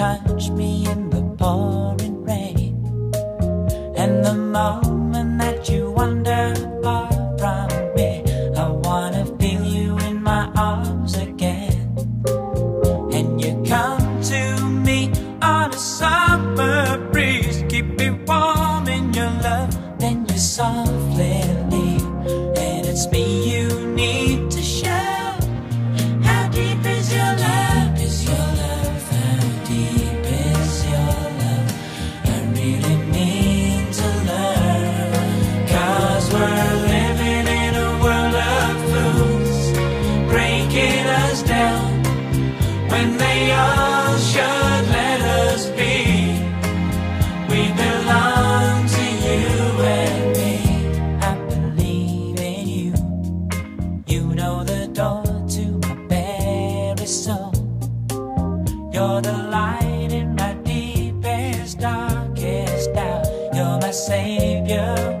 touch me in the pouring rain. And the moment that you wander far from me, I wanna feel you in my arms again. And you come to me on a side. in my deepest, darkest doubt. You're my savior.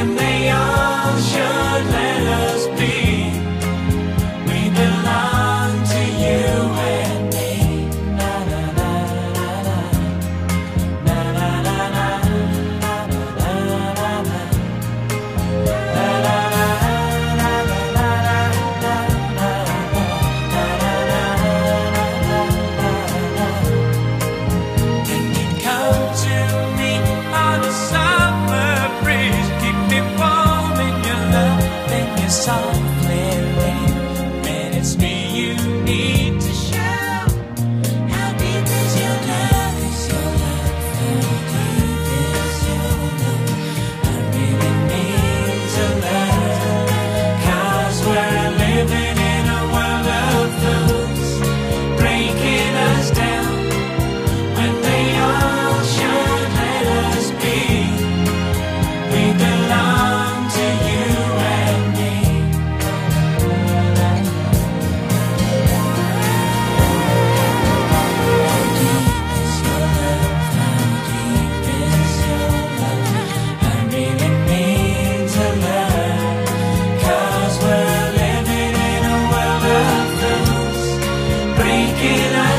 and they all should let us. can I?